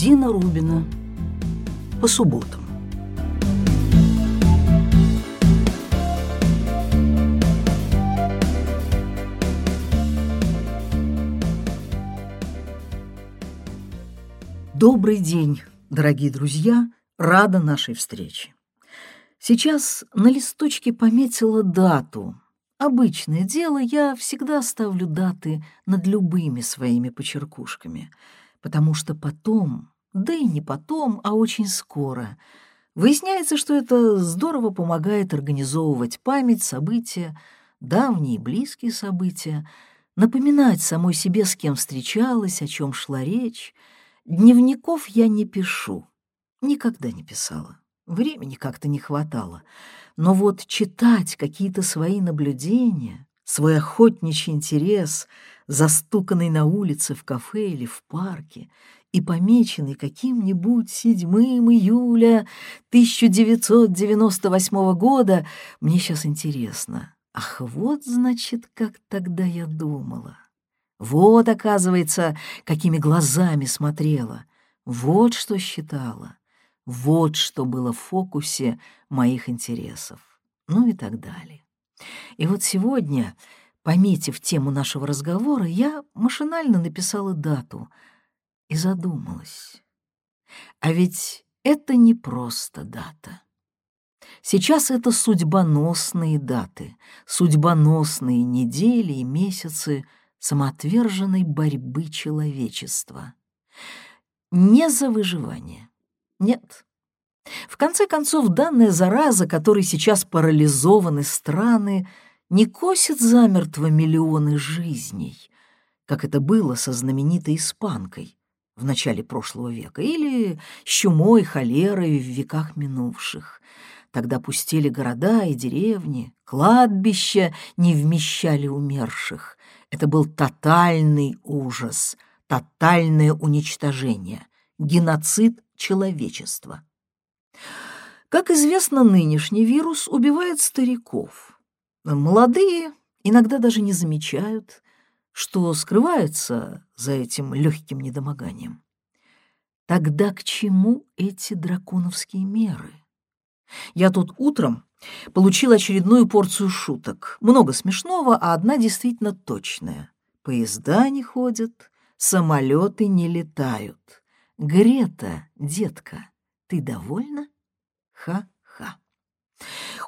Дина Рубина. По субботам. Добрый день, дорогие друзья, рада нашей встрече. Сейчас на листочке пометила дату. Обычное дело, я всегда ставлю даты над любыми своими почеркушками, потому что потом, да и не потом, а очень скоро, выясняется, что это здорово помогает организовывать память, события, давние близкие события, напоминать самой себе, с кем встречалась, о чем шла речь — Дневников я не пишу, никогда не писала. Времени как-то не хватало. Но вот читать какие-то свои наблюдения, свой охотничий интерес, застуканный на улице, в кафе или в парке, и помеченный каким-нибудь 7 июля 1998 года, мне сейчас интересно. Ах, вот, значит, как тогда я думала. Вот, оказывается, какими глазами смотрела. Вот что считала. Вот что было в фокусе моих интересов. Ну и так далее. И вот сегодня, пометив тему нашего разговора, я машинально написала дату и задумалась. А ведь это не просто дата. Сейчас это судьбоносные даты, судьбоносные недели и месяцы — самоотверженной борьбы человечества. Не за выживание. Нет. В конце концов, данная зараза, которой сейчас парализованы страны, не косит замертво миллионы жизней, как это было со знаменитой испанкой в начале прошлого века или с чумой, холерой в веках минувших. Тогда пустели города и деревни, кладбища не вмещали умерших, это был тотальный ужас, тотальное уничтожение, геноцид человечества. Как известно, нынешний вирус убивает стариков. Молодые иногда даже не замечают, что скрывается за этим легким недомоганием. Тогда к чему эти драконовские меры? Я тут утром Получил очередную порцию шуток. Много смешного, а одна действительно точная. Поезда не ходят, самолеты не летают. Грета, детка, ты довольна? Ха-ха.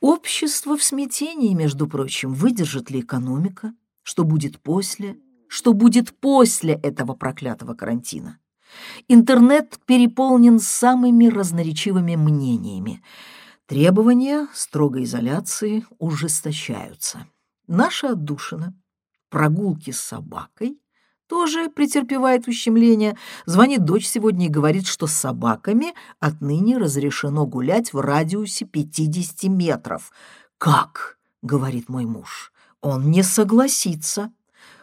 Общество в смятении, между прочим, выдержит ли экономика? Что будет после? Что будет после этого проклятого карантина? Интернет переполнен самыми разноречивыми мнениями. Требования строгой изоляции ужесточаются. Наша отдушина, прогулки с собакой, тоже претерпевает ущемление. Звонит дочь сегодня и говорит, что с собаками отныне разрешено гулять в радиусе 50 метров. «Как?» — говорит мой муж. «Он не согласится.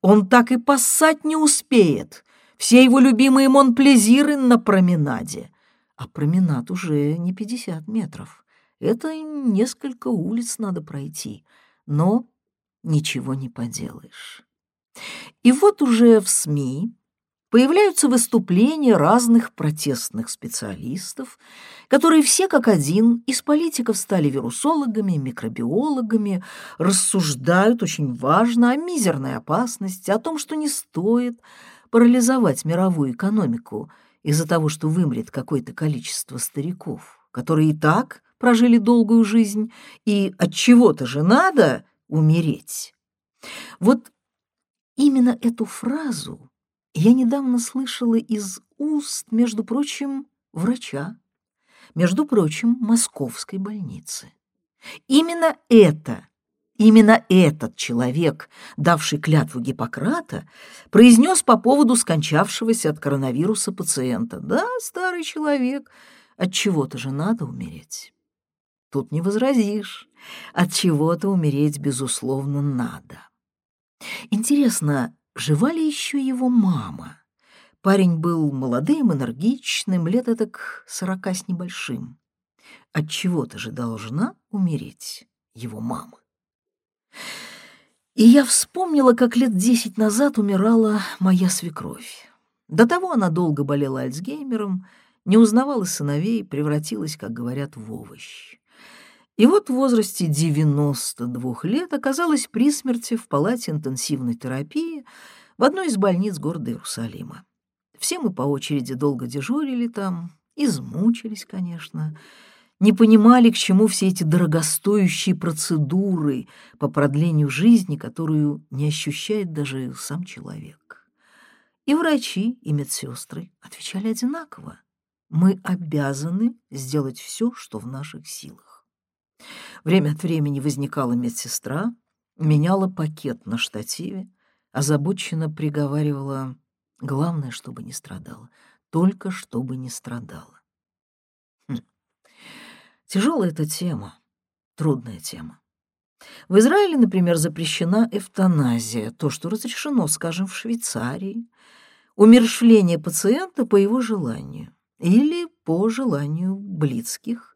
Он так и поссать не успеет. Все его любимые монплезиры на променаде. А променад уже не 50 метров. Это несколько улиц надо пройти, но ничего не поделаешь. И вот уже в СМИ появляются выступления разных протестных специалистов, которые все как один из политиков стали вирусологами, микробиологами, рассуждают очень важно о мизерной опасности, о том, что не стоит парализовать мировую экономику из-за того, что вымрет какое-то количество стариков, которые и так прожили долгую жизнь, и от чего-то же надо умереть. Вот именно эту фразу я недавно слышала из уст, между прочим, врача, между прочим, московской больницы. Именно это, именно этот человек, давший клятву Гиппократа, произнес по поводу скончавшегося от коронавируса пациента. Да, старый человек, от чего-то же надо умереть. Тут не возразишь. От чего-то умереть, безусловно, надо. Интересно, жива ли еще его мама? Парень был молодым, энергичным, лет так сорока с небольшим. От чего-то же должна умереть его мама. И я вспомнила, как лет десять назад умирала моя свекровь. До того она долго болела Альцгеймером, не узнавала сыновей, превратилась, как говорят, в овощ. И вот в возрасте 92 лет оказалась при смерти в палате интенсивной терапии в одной из больниц города Иерусалима. Все мы по очереди долго дежурили там, измучились, конечно, не понимали, к чему все эти дорогостоящие процедуры по продлению жизни, которую не ощущает даже сам человек. И врачи, и медсестры отвечали одинаково. Мы обязаны сделать все, что в наших силах. Время от времени возникала медсестра, меняла пакет на штативе, озабоченно приговаривала «Главное, чтобы не страдала, только чтобы не страдала». Хм. Тяжелая эта тема, трудная тема. В Израиле, например, запрещена эвтаназия, то, что разрешено, скажем, в Швейцарии, умершвление пациента по его желанию или по желанию близких,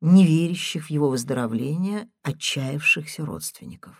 не верящих в его выздоровление, отчаявшихся родственников.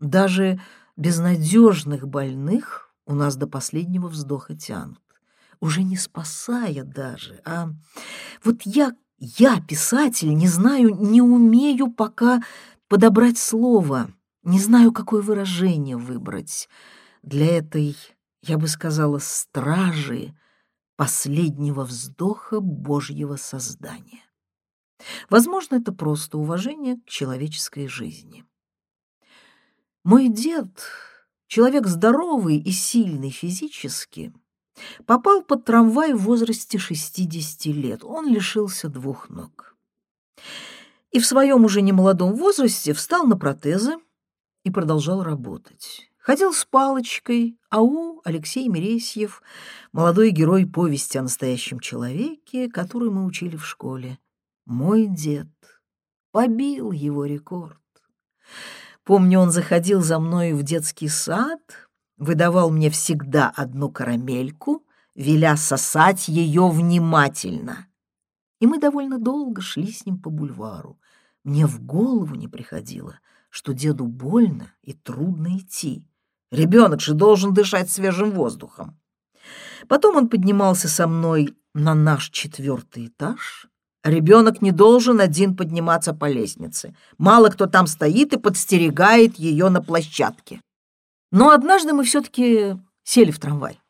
Даже безнадежных больных у нас до последнего вздоха тянут, уже не спасая даже, а вот я, я, писатель, не знаю, не умею пока подобрать слово, не знаю, какое выражение выбрать для этой, я бы сказала, стражи последнего вздоха Божьего создания. Возможно, это просто уважение к человеческой жизни. Мой дед, человек здоровый и сильный физически, попал под трамвай в возрасте 60 лет. Он лишился двух ног. И в своем уже немолодом возрасте встал на протезы и продолжал работать. Ходил с палочкой, ау Алексей Мересьев, молодой герой повести о настоящем человеке, которую мы учили в школе. Мой дед побил его рекорд. Помню, он заходил за мной в детский сад, выдавал мне всегда одну карамельку, веля сосать ее внимательно. И мы довольно долго шли с ним по бульвару. Мне в голову не приходило, что деду больно и трудно идти. Ребенок же должен дышать свежим воздухом. Потом он поднимался со мной на наш четвертый этаж, Ребенок не должен один подниматься по лестнице. Мало кто там стоит и подстерегает ее на площадке. Но однажды мы все-таки сели в трамвай.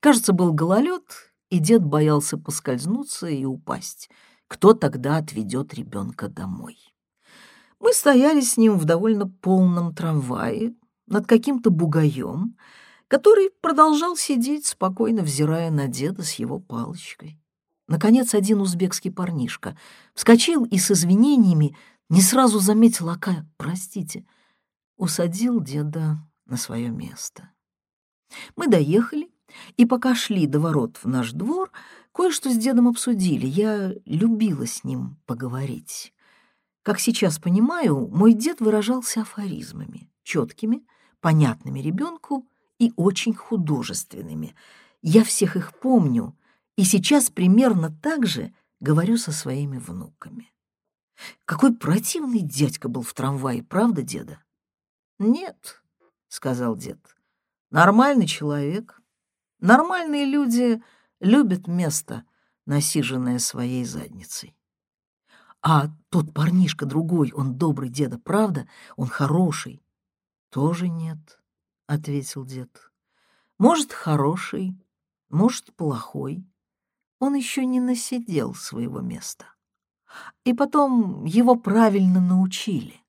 Кажется, был гололед, и дед боялся поскользнуться и упасть. Кто тогда отведет ребенка домой? Мы стояли с ним в довольно полном трамвае над каким-то бугаем, который продолжал сидеть, спокойно взирая на деда с его палочкой. Наконец, один узбекский парнишка вскочил и с извинениями не сразу заметил Ака, простите, усадил деда на свое место. Мы доехали, и пока шли до ворот в наш двор, кое-что с дедом обсудили. Я любила с ним поговорить. Как сейчас понимаю, мой дед выражался афоризмами, четкими, понятными ребенку и очень художественными. Я всех их помню, и сейчас примерно так же говорю со своими внуками. Какой противный дядька был в трамвае, правда, деда? Нет, сказал дед. Нормальный человек. Нормальные люди любят место, насиженное своей задницей. А тот парнишка другой, он добрый деда, правда? Он хороший. Тоже нет, ответил дед. Может, хороший, может, плохой он еще не насидел своего места. И потом его правильно научили,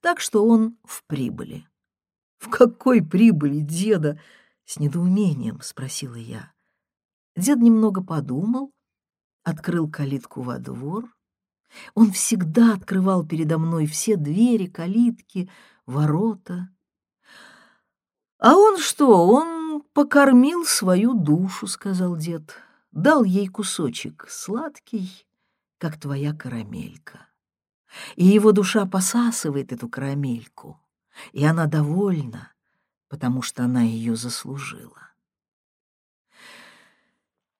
так что он в прибыли. «В какой прибыли, деда?» — с недоумением спросила я. Дед немного подумал, открыл калитку во двор. Он всегда открывал передо мной все двери, калитки, ворота. «А он что, он покормил свою душу», — сказал дед дал ей кусочек сладкий, как твоя карамелька. И его душа посасывает эту карамельку, и она довольна, потому что она ее заслужила.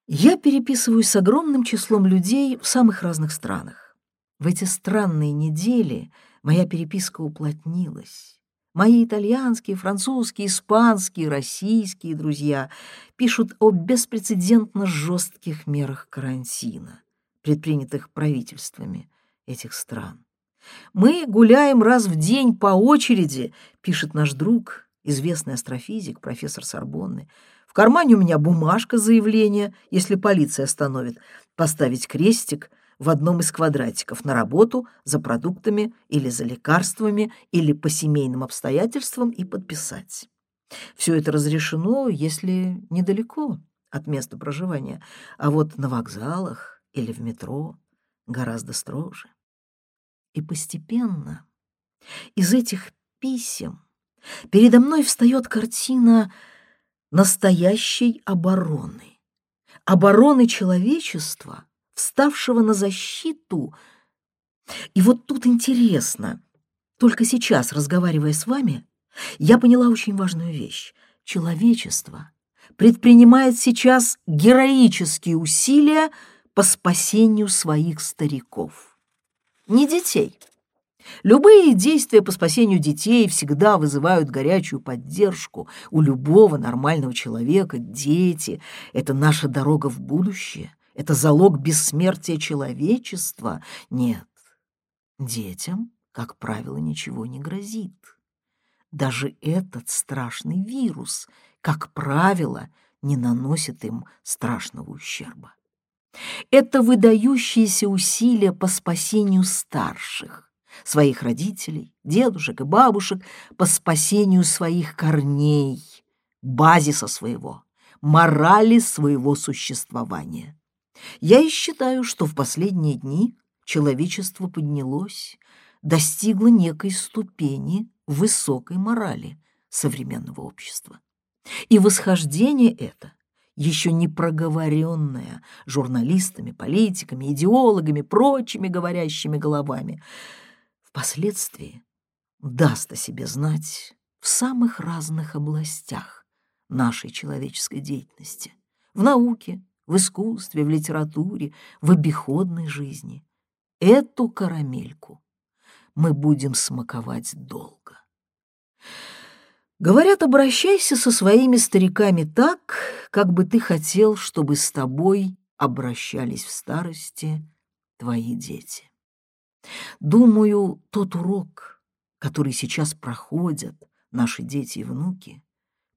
Я переписываюсь с огромным числом людей в самых разных странах. В эти странные недели моя переписка уплотнилась. Мои итальянские, французские, испанские, российские друзья пишут о беспрецедентно жестких мерах карантина, предпринятых правительствами этих стран. «Мы гуляем раз в день по очереди», — пишет наш друг, известный астрофизик, профессор Сорбонны. «В кармане у меня бумажка заявления, если полиция остановит, поставить крестик в одном из квадратиков на работу за продуктами или за лекарствами или по семейным обстоятельствам и подписать. Все это разрешено, если недалеко от места проживания, а вот на вокзалах или в метро гораздо строже. И постепенно из этих писем передо мной встает картина настоящей обороны. Обороны человечества, вставшего на защиту. И вот тут интересно, только сейчас, разговаривая с вами, я поняла очень важную вещь. Человечество предпринимает сейчас героические усилия по спасению своих стариков не детей. Любые действия по спасению детей всегда вызывают горячую поддержку у любого нормального человека. Дети — это наша дорога в будущее, это залог бессмертия человечества. Нет, детям, как правило, ничего не грозит. Даже этот страшный вирус, как правило, не наносит им страшного ущерба. Это выдающиеся усилия по спасению старших, своих родителей, дедушек и бабушек, по спасению своих корней, базиса своего, морали своего существования. Я и считаю, что в последние дни человечество поднялось, достигло некой ступени высокой морали современного общества. И восхождение это еще не проговоренная журналистами, политиками, идеологами, прочими говорящими головами, впоследствии даст о себе знать в самых разных областях нашей человеческой деятельности, в науке, в искусстве, в литературе, в обиходной жизни. Эту карамельку мы будем смаковать долго. Говорят, обращайся со своими стариками так, как бы ты хотел, чтобы с тобой обращались в старости твои дети. Думаю, тот урок, который сейчас проходят наши дети и внуки,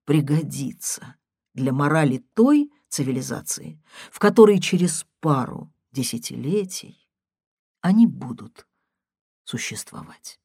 пригодится для морали той цивилизации, в которой через пару десятилетий они будут существовать.